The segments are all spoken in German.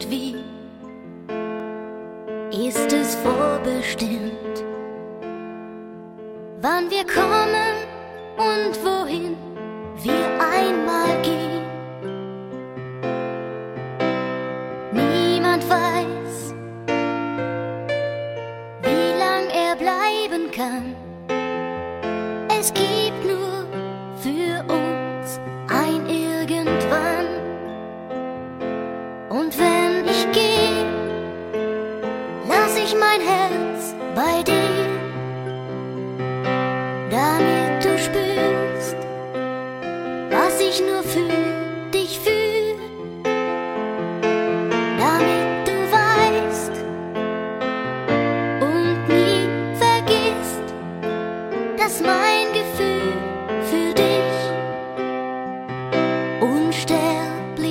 Wie ist es vorbestimmt, wann wir kommen und wohin wir einmal gehen. Niemand weiß, wie lang er bleiben kann. Es gibt nur für uns ein Irgendwann. Und wenn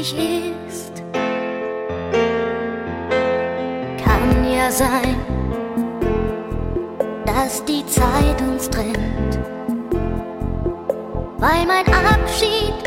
wichtig ist. Kann ja sein, dass die Zeit uns trennt, weil mein Abschied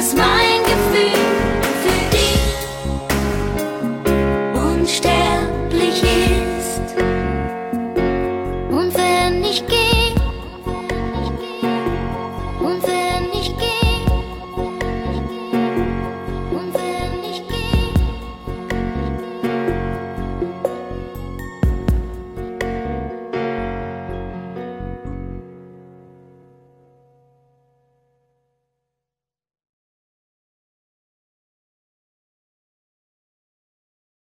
smile.